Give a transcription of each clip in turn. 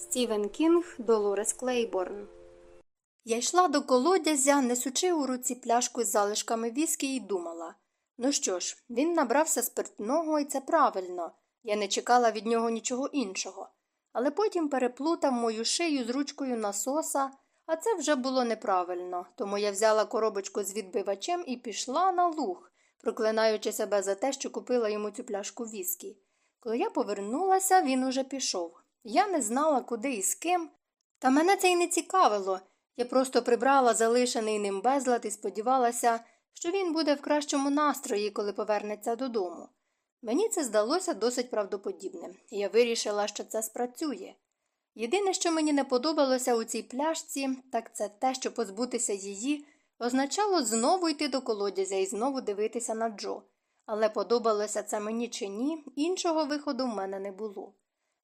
Стівен Кінг Долорес Клейборн. Я йшла до колодязя, несучи у руці пляшку з залишками віскі, і думала ну що ж, він набрався спиртного, і це правильно. Я не чекала від нього нічого іншого. Але потім переплутав мою шию з ручкою насоса, а це вже було неправильно, тому я взяла коробочку з відбивачем і пішла на луг, проклинаючи себе за те, що купила йому цю пляшку віскі. Коли я повернулася, він уже пішов. Я не знала, куди і з ким. Та мене це й не цікавило. Я просто прибрала залишений ним безлад і сподівалася, що він буде в кращому настрої, коли повернеться додому. Мені це здалося досить правдоподібним, і я вирішила, що це спрацює. Єдине, що мені не подобалося у цій пляшці, так це те, що позбутися її означало знову йти до колодязя і знову дивитися на Джо. Але подобалося це мені чи ні, іншого виходу в мене не було.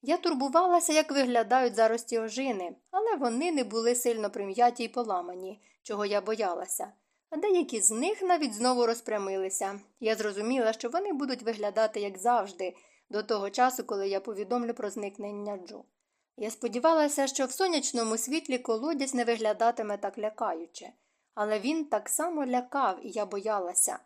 Я турбувалася, як виглядають зарості ожини, але вони не були сильно прим'яті й поламані, чого я боялася. А деякі з них навіть знову розпрямилися. Я зрозуміла, що вони будуть виглядати, як завжди, до того часу, коли я повідомлю про зникнення Джо. Я сподівалася, що в сонячному світлі колодязь не виглядатиме так лякаюче, але він так само лякав, і я боялася.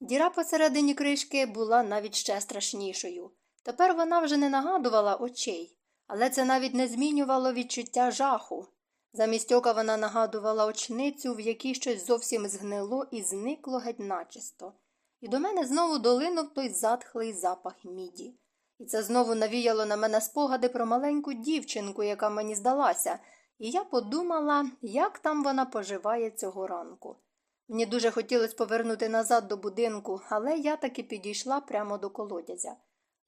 Діра посередині кришки була навіть ще страшнішою. Тепер вона вже не нагадувала очей, але це навіть не змінювало відчуття жаху. Замість ока вона нагадувала очницю, в якій щось зовсім згнило і зникло геть начисто. І до мене знову долинув той затхлий запах міді. І це знову навіяло на мене спогади про маленьку дівчинку, яка мені здалася, і я подумала, як там вона поживає цього ранку. Мені дуже хотілося повернути назад до будинку, але я таки підійшла прямо до колодязя.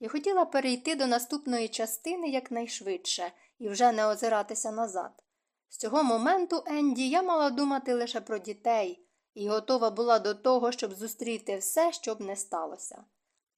Я хотіла перейти до наступної частини якнайшвидше і вже не озиратися назад. З цього моменту, Енді, я мала думати лише про дітей і готова була до того, щоб зустріти все, що б не сталося.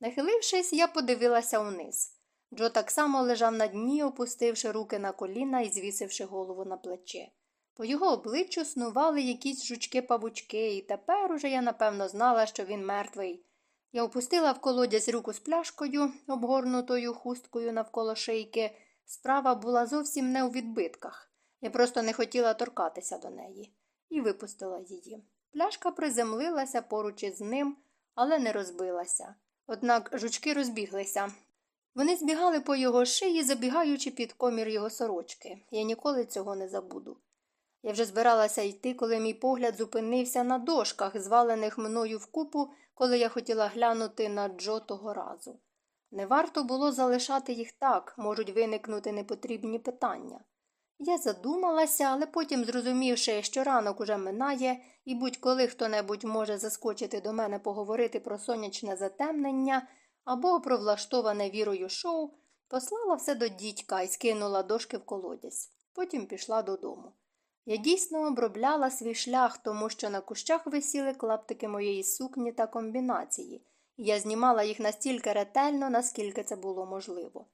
Нахилившись, я подивилася вниз. Джо так само лежав на дні, опустивши руки на коліна і звісивши голову на плече. По його обличчю снували якісь жучки павучки, і тепер уже я напевно знала, що він мертвий. Я опустила в колодязь руку з пляшкою, обгорнутою хусткою навколо шийки. Справа була зовсім не у відбитках. Я просто не хотіла торкатися до неї, і випустила її. Пляшка приземлилася поруч із ним, але не розбилася. Однак жучки розбіглися. Вони збігали по його шиї, забігаючи під комір його сорочки. Я ніколи цього не забуду. Я вже збиралася йти, коли мій погляд зупинився на дошках, звалених мною вкупу, коли я хотіла глянути на Джо того разу. Не варто було залишати їх так, можуть виникнути непотрібні питання. Я задумалася, але потім, зрозумівши, що ранок уже минає, і будь-коли хто небудь може заскочити до мене поговорити про сонячне затемнення або про влаштоване вірою шоу, послала все до дідька і скинула дошки в колодязь. Потім пішла додому. Я дійсно обробляла свій шлях, тому що на кущах висіли клаптики моєї сукні та комбінації, і я знімала їх настільки ретельно, наскільки це було можливо.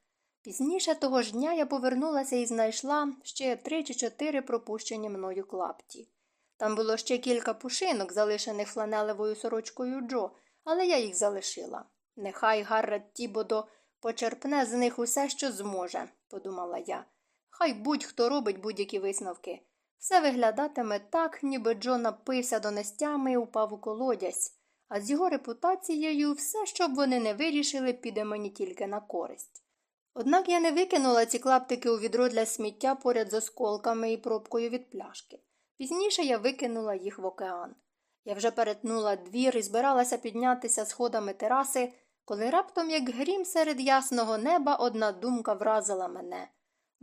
Пізніше того ж дня я повернулася і знайшла ще три чи чотири пропущені мною клапті. Там було ще кілька пушинок, залишених фланелевою сорочкою Джо, але я їх залишила. Нехай Гаррет Тібодо почерпне з них усе, що зможе, подумала я. Хай будь-хто робить будь-які висновки. Все виглядатиме так, ніби Джо напився до нестями і упав у колодязь, а з його репутацією все, що б вони не вирішили, піде мені тільки на користь. Однак я не викинула ці клаптики у відро для сміття поряд з осколками і пробкою від пляшки. Пізніше я викинула їх в океан. Я вже перетнула двір і збиралася піднятися сходами тераси, коли раптом, як грім серед ясного неба, одна думка вразила мене.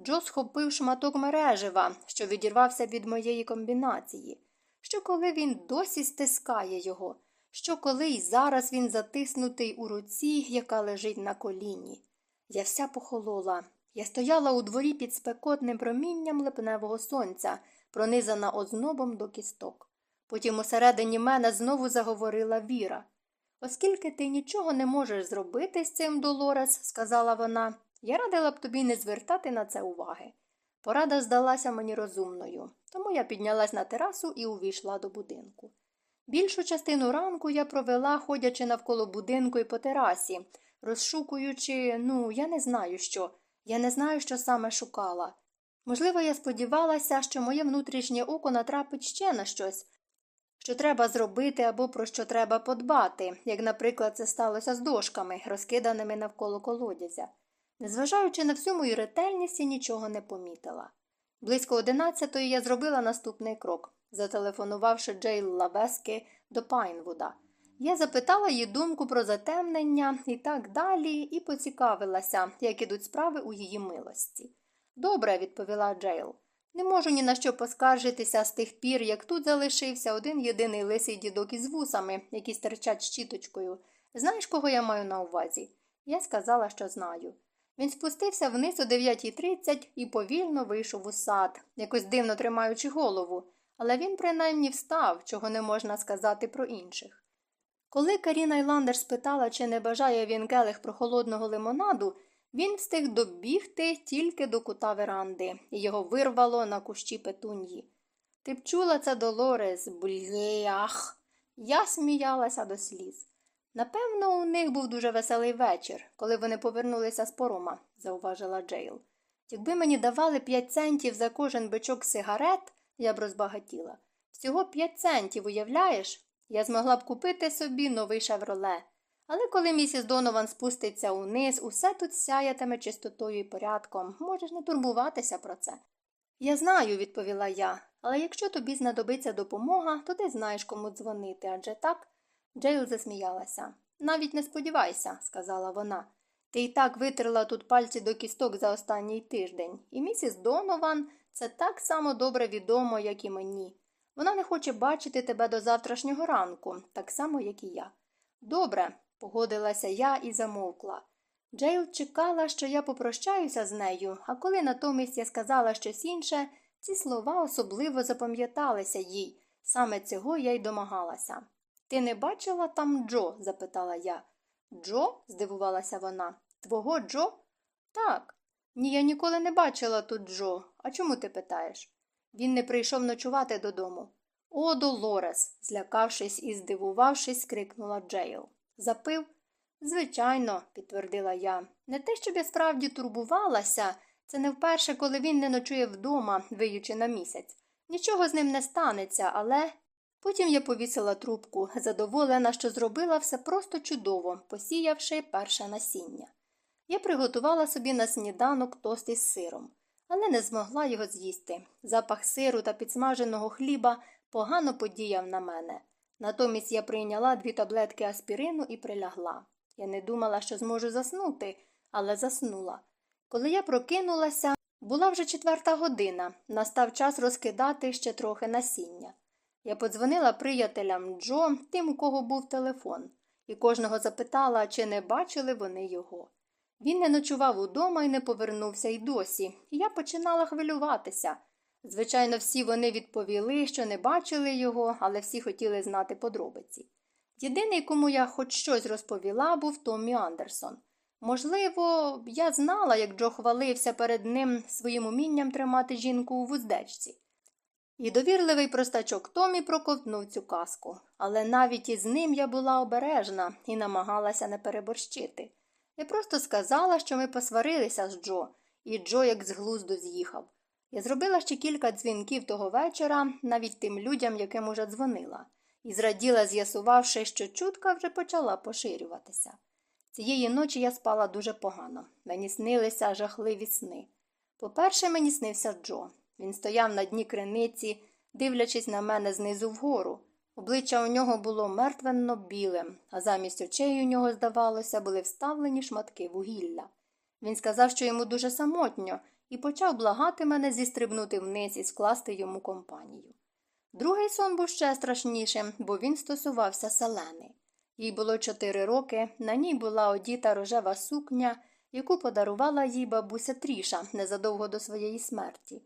Джо схопив шматок мережива, що відірвався від моєї комбінації, що коли він досі стискає його, що коли й зараз він затиснутий у руці, яка лежить на коліні. Я вся похолола. Я стояла у дворі під спекотним промінням липневого сонця, пронизана ознобом до кісток. Потім усередині мене знову заговорила Віра. Оскільки ти нічого не можеш зробити з цим, Долорес, сказала вона, я радила б тобі не звертати на це уваги. Порада здалася мені розумною, тому я піднялась на терасу і увійшла до будинку. Більшу частину ранку я провела, ходячи навколо будинку і по терасі, розшукуючи, ну, я не знаю що, я не знаю, що саме шукала. Можливо, я сподівалася, що моє внутрішнє око натрапить ще на щось, що треба зробити або про що треба подбати, як, наприклад, це сталося з дошками, розкиданими навколо колодязя. Незважаючи на всю мою ретельність, я нічого не помітила. Близько одинадцятої я зробила наступний крок, зателефонувавши Джейл Лавески до Пайнвуда. Я запитала її думку про затемнення і так далі, і поцікавилася, як ідуть справи у її милості. Добре, відповіла Джейл. Не можу ні на що поскаржитися з тих пір, як тут залишився один єдиний лисий дідок із вусами, які стирчать щіточкою. Знаєш, кого я маю на увазі? Я сказала, що знаю. Він спустився вниз о 9.30 і повільно вийшов у сад, якось дивно тримаючи голову, але він принаймні встав, чого не можна сказати про інших. Коли Каріна Айландер спитала, чи не бажає він келих прохолодного лимонаду, він встиг добігти тільки до кута веранди, і його вирвало на кущі петуньї. Ти б чула це, Долорес, блях. Я сміялася до сліз. Напевно, у них був дуже веселий вечір, коли вони повернулися з порома, зауважила Джейл. Якби мені давали п'ять центів за кожен бичок сигарет, я б розбагатіла. Всього п'ять центів, уявляєш? Я змогла б купити собі новий шевроле. Але коли місіс Донован спуститься униз, усе тут сяятиме чистотою і порядком. Можеш не турбуватися про це. Я знаю, відповіла я, але якщо тобі знадобиться допомога, то ти знаєш, кому дзвонити, адже так? Джейл засміялася. Навіть не сподівайся, сказала вона. Ти і так витерла тут пальці до кісток за останній тиждень, і місіс Донован це так само добре відомо, як і мені. Вона не хоче бачити тебе до завтрашнього ранку, так само, як і я. Добре, погодилася я і замовкла. Джейл чекала, що я попрощаюся з нею, а коли натомість я сказала щось інше, ці слова особливо запам'яталися їй. Саме цього я й домагалася. Ти не бачила там Джо? запитала я. Джо? здивувалася вона. Твого Джо? Так. Ні, я ніколи не бачила тут Джо. А чому ти питаєш? Він не прийшов ночувати додому. О, Долорес, злякавшись і здивувавшись, скрикнула Джейл. Запив? Звичайно, підтвердила я. Не те, щоб я справді турбувалася, це не вперше, коли він не ночує вдома, виючи на місяць. Нічого з ним не станеться, але. Потім я повісила трубку, задоволена, що зробила все просто чудово, посіявши перше насіння. Я приготувала собі на сніданок тост із сиром, але не змогла його з'їсти. Запах сиру та підсмаженого хліба погано подіяв на мене. Натомість я прийняла дві таблетки аспірину і прилягла. Я не думала, що зможу заснути, але заснула. Коли я прокинулася, була вже четверта година, настав час розкидати ще трохи насіння. Я подзвонила приятелям Джо, тим, у кого був телефон, і кожного запитала, чи не бачили вони його. Він не ночував удома і не повернувся й досі, і я починала хвилюватися. Звичайно, всі вони відповіли, що не бачили його, але всі хотіли знати подробиці. Єдиний, кому я хоч щось розповіла, був Томмі Андерсон. Можливо, я знала, як Джо хвалився перед ним своїм умінням тримати жінку у вуздечці. І довірливий простачок Томі проковтнув цю казку, але навіть із ним я була обережна і намагалася не переборщити. Я просто сказала, що ми посварилися з Джо, і Джо як з глузду з'їхав. Я зробила ще кілька дзвінків того вечора, навіть тим людям, яким уже дзвонила, і зраділа, з'ясувавши, що чутка вже почала поширюватися. Цієї ночі я спала дуже погано. Мені снилися жахливі сни. По-перше, мені снився Джо. Він стояв на дні криниці, дивлячись на мене знизу вгору. Обличчя у нього було мертвенно білим, а замість очей у нього, здавалося, були вставлені шматки вугілля. Він сказав, що йому дуже самотньо, і почав благати мене зістрибнути вниз і скласти йому компанію. Другий сон був ще страшнішим, бо він стосувався селени. Їй було чотири роки, на ній була одіта рожева сукня, яку подарувала їй бабуся Тріша незадовго до своєї смерті.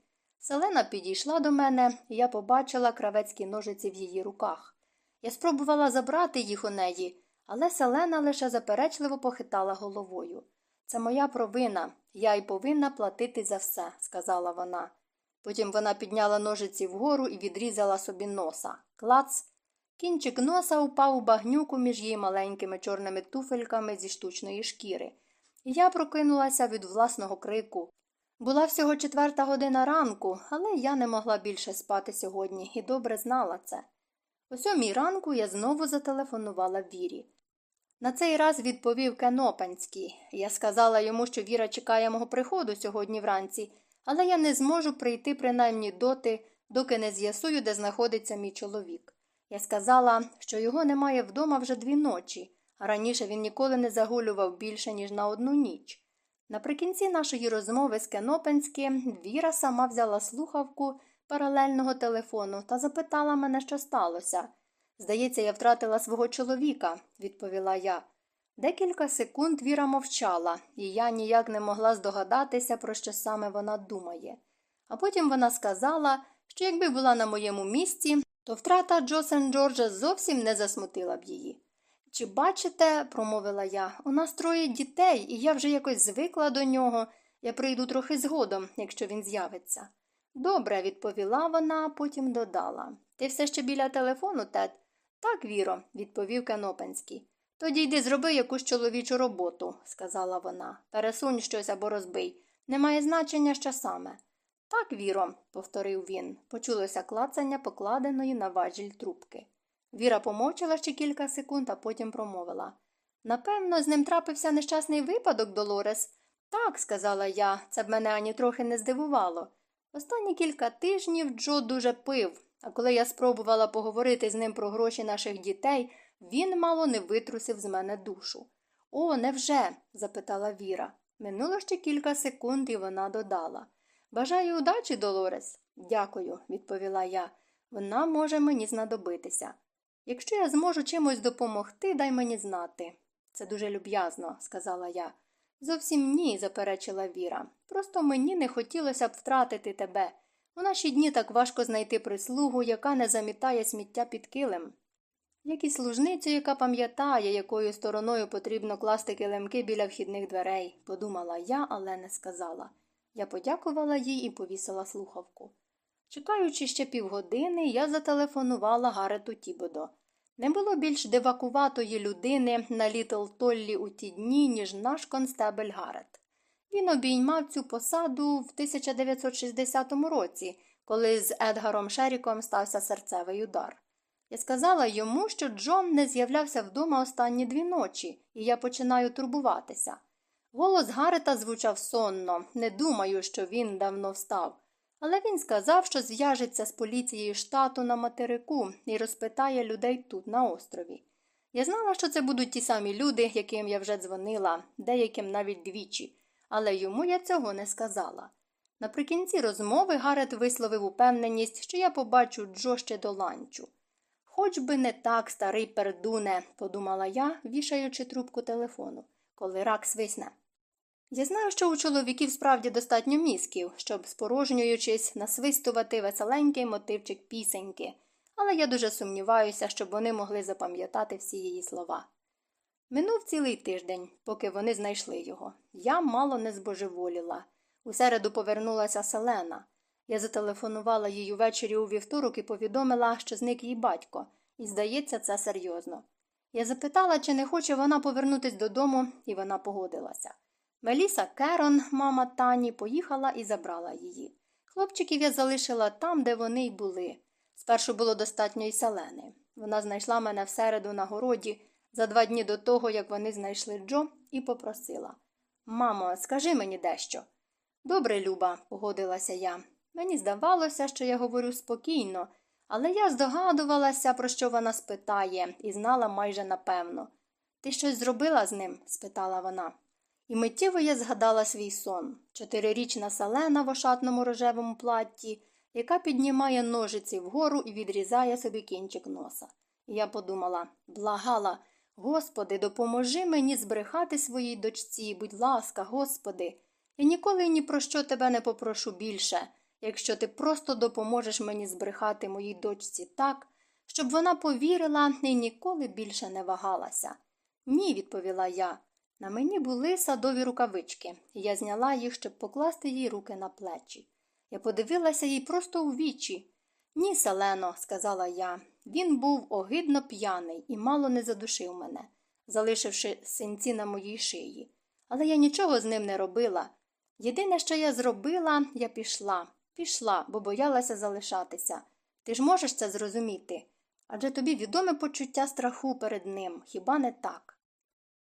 Селена підійшла до мене, і я побачила кравецькі ножиці в її руках. Я спробувала забрати їх у неї, але Селена лише заперечливо похитала головою. Це моя провина, я й повинна платити за все, сказала вона. Потім вона підняла ножиці вгору і відрізала собі носа. Клац. Кінчик носа упав у багнюку між її маленькими чорними туфельками зі штучної шкіри. І я прокинулася від власного крику. Була всього четверта година ранку, але я не могла більше спати сьогодні і добре знала це. О сьомій ранку я знову зателефонувала Вірі. На цей раз відповів Кенопанський. Я сказала йому, що Віра чекає мого приходу сьогодні вранці, але я не зможу прийти принаймні доти, доки не з'ясую, де знаходиться мій чоловік. Я сказала, що його немає вдома вже дві ночі, а раніше він ніколи не загулював більше, ніж на одну ніч. Наприкінці нашої розмови з Кенопенським Віра сама взяла слухавку паралельного телефону та запитала мене, що сталося. Здається, я втратила свого чоловіка, відповіла я. Декілька секунд Віра мовчала, і я ніяк не могла здогадатися, про що саме вона думає. А потім вона сказала, що якби була на моєму місці, то втрата Джо Сен Джорджа зовсім не засмутила б її. Чи бачите, промовила я, у нас троє дітей, і я вже якось звикла до нього. Я прийду трохи згодом, якщо він з'явиться. Добре, відповіла вона, потім додала. Ти все ще біля телефону, Тед? Так, Віро, відповів Канопенський. Тоді йди зроби якусь чоловічу роботу, сказала вона. Пересунь щось або розбий. Немає значення, що саме. Так, Віро, повторив він. Почулося клацання покладеної на важіль трубки. Віра помовчала ще кілька секунд, а потім промовила. Напевно, з ним трапився нещасний випадок, Долорес. Так, сказала я, це б мене ані трохи не здивувало. Останні кілька тижнів Джо дуже пив, а коли я спробувала поговорити з ним про гроші наших дітей, він мало не витрусив з мене душу. О, невже? запитала Віра. Минуло ще кілька секунд, і вона додала. Бажаю удачі, Долорес. Дякую, відповіла я. Вона може мені знадобитися. Якщо я зможу чимось допомогти, дай мені знати. Це дуже люб'язно, сказала я. Зовсім ні, заперечила Віра. Просто мені не хотілося б втратити тебе. У наші дні так важко знайти прислугу, яка не замітає сміття під килим. Як і служницю, яка пам'ятає, якою стороною потрібно класти килимки біля вхідних дверей, подумала я, але не сказала. Я подякувала їй і повісила слухавку. Чекаючи ще півгодини, я зателефонувала Гарету Тібодо. Не було більш дивакуватої людини на Літл Толлі у ті дні, ніж наш констебель Гарет. Він обіймав цю посаду в 1960 році, коли з Едгаром Шеріком стався серцевий удар. Я сказала йому, що Джон не з'являвся вдома останні дві ночі, і я починаю турбуватися. Голос Гарета звучав сонно, не думаю, що він давно встав. Але він сказав, що зв'яжеться з поліцією штату на материку і розпитає людей тут, на острові. Я знала, що це будуть ті самі люди, яким я вже дзвонила, деяким навіть двічі, але йому я цього не сказала. Наприкінці розмови Гарет висловив упевненість, що я побачу Джо ще до ланчу. Хоч би не так, старий пердуне, подумала я, вішаючи трубку телефону, коли рак свисне. Я знаю, що у чоловіків справді достатньо мізків, щоб, спорожнюючись, насвистувати веселенький мотивчик пісеньки, але я дуже сумніваюся, щоб вони могли запам'ятати всі її слова. Минув цілий тиждень, поки вони знайшли його. Я мало не збожеволіла. У середу повернулася Селена. Я зателефонувала їй увечері у вівторок і повідомила, що зник її батько, і, здається, це серйозно. Я запитала, чи не хоче вона повернутися додому, і вона погодилася. Меліса Керон, мама Тані, поїхала і забрала її. Хлопчиків я залишила там, де вони й були. Спершу було достатньо й селени. Вона знайшла мене всереду на городі за два дні до того, як вони знайшли Джо, і попросила Мамо, скажи мені дещо. Добре, Люба, погодилася я. Мені здавалося, що я говорю спокійно, але я здогадувалася, про що вона спитає, і знала майже напевно. Ти щось зробила з ним? спитала вона. І миттєво я згадала свій сон чотирирічна салена в ошатному рожевому платті, яка піднімає ножиці вгору і відрізає собі кінчик носа. І я подумала благала, Господи, допоможи мені збрехати своїй дочці, будь ласка, Господи, я ніколи ні про що тебе не попрошу більше, якщо ти просто допоможеш мені збрехати моїй дочці так, щоб вона повірила і ніколи більше не вагалася. Ні, відповіла я. На мені були садові рукавички, і я зняла їх, щоб покласти їй руки на плечі. Я подивилася їй просто у вічі. Ні, Селено, сказала я. Він був огидно п'яний і мало не задушив мене, залишивши синці на моїй шиї. Але я нічого з ним не робила. Єдине, що я зробила, я пішла. Пішла, бо боялася залишатися. Ти ж можеш це зрозуміти? Адже тобі відоме почуття страху перед ним, хіба не так?